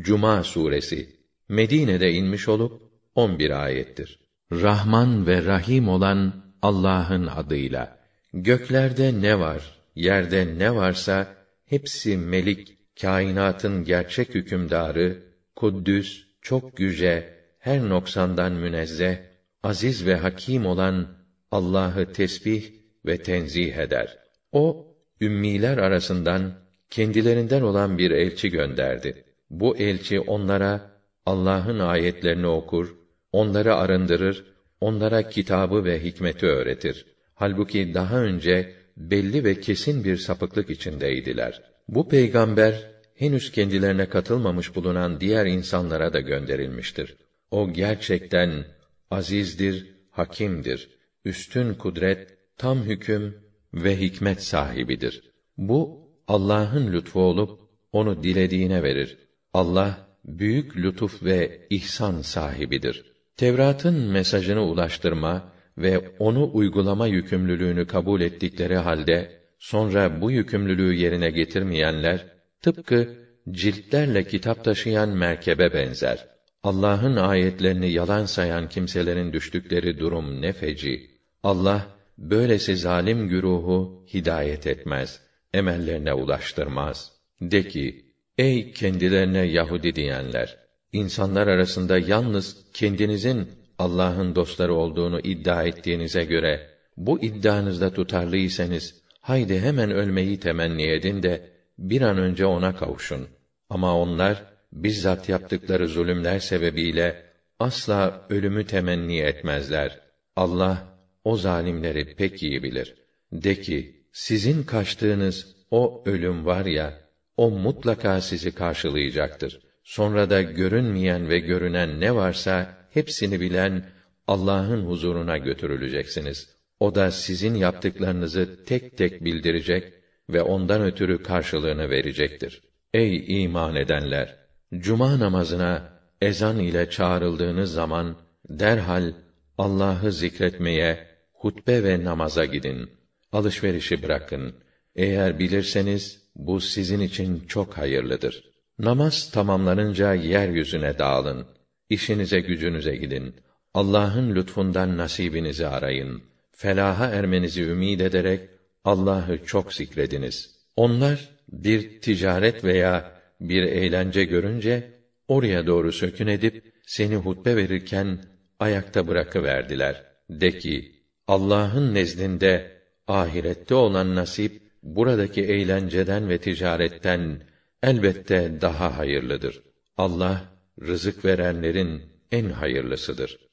Cuma suresi Medine'de inmiş olup 11 ayettir. Rahman ve Rahim olan Allah'ın adıyla. Göklerde ne var, yerde ne varsa hepsi melik, kainatın gerçek hükümdarı, kuddüs, çok yüce, her noksandan münezzeh, aziz ve hakim olan Allah'ı tesbih ve tenzih eder. O ümmiler arasından kendilerinden olan bir elçi gönderdi. Bu elçi onlara Allah'ın ayetlerini okur, onları arındırır, onlara kitabı ve hikmeti öğretir. Halbuki daha önce belli ve kesin bir sapıklık içindeydiler. Bu peygamber henüz kendilerine katılmamış bulunan diğer insanlara da gönderilmiştir. O gerçekten azizdir, hakimdir, üstün kudret, tam hüküm ve hikmet sahibidir. Bu Allah'ın lütfu olup onu dilediğine verir. Allah büyük lütuf ve ihsan sahibidir. Tevrat'ın mesajını ulaştırma ve onu uygulama yükümlülüğünü kabul ettikleri halde sonra bu yükümlülüğü yerine getirmeyenler tıpkı ciltlerle kitap taşıyan merkebe benzer. Allah'ın ayetlerini yalan sayan kimselerin düştükleri durum ne feci. Allah böylesi zalim güruhu hidayet etmez, emellerine ulaştırmaz. De ki, ey kendilerine Yahudi diyenler, insanlar arasında yalnız kendinizin Allah'ın dostları olduğunu iddia ettiğinize göre bu iddianızda tutarlıysanız haydi hemen ölmeyi temenni edin de bir an önce ona kavuşun. Ama onlar bizzat yaptıkları zulümler sebebiyle asla ölümü temenni etmezler. Allah o zalimleri pek iyi bilir. De ki, sizin kaçtığınız o ölüm var ya, o mutlaka sizi karşılayacaktır. Sonra da görünmeyen ve görünen ne varsa hepsini bilen Allah'ın huzuruna götürüleceksiniz. O da sizin yaptıklarınızı tek tek bildirecek ve ondan ötürü karşılığını verecektir. Ey iman edenler! Cuma namazına ezan ile çağrıldığınız zaman derhal Allah'ı zikretmeye, hutbe ve namaza gidin. Alışverişi bırakın. Eğer bilirseniz bu sizin için çok hayırlıdır. Namaz tamamlanınca yeryüzüne dağılın. İşinize gücünüze gidin. Allah'ın lütfundan nasibinizi arayın. Felaha ermenizi ümid ederek Allah'ı çok zikrediniz. Onlar bir ticaret veya bir eğlence görünce oraya doğru sökün edip seni hutbe verirken ayakta bırakıverdiler. De ki, Allah'ın nezdinde ahirette olan nasip buradaki eğlenceden ve ticaretten elbette daha hayırlıdır. Allah rızık verenlerin en hayırlısıdır.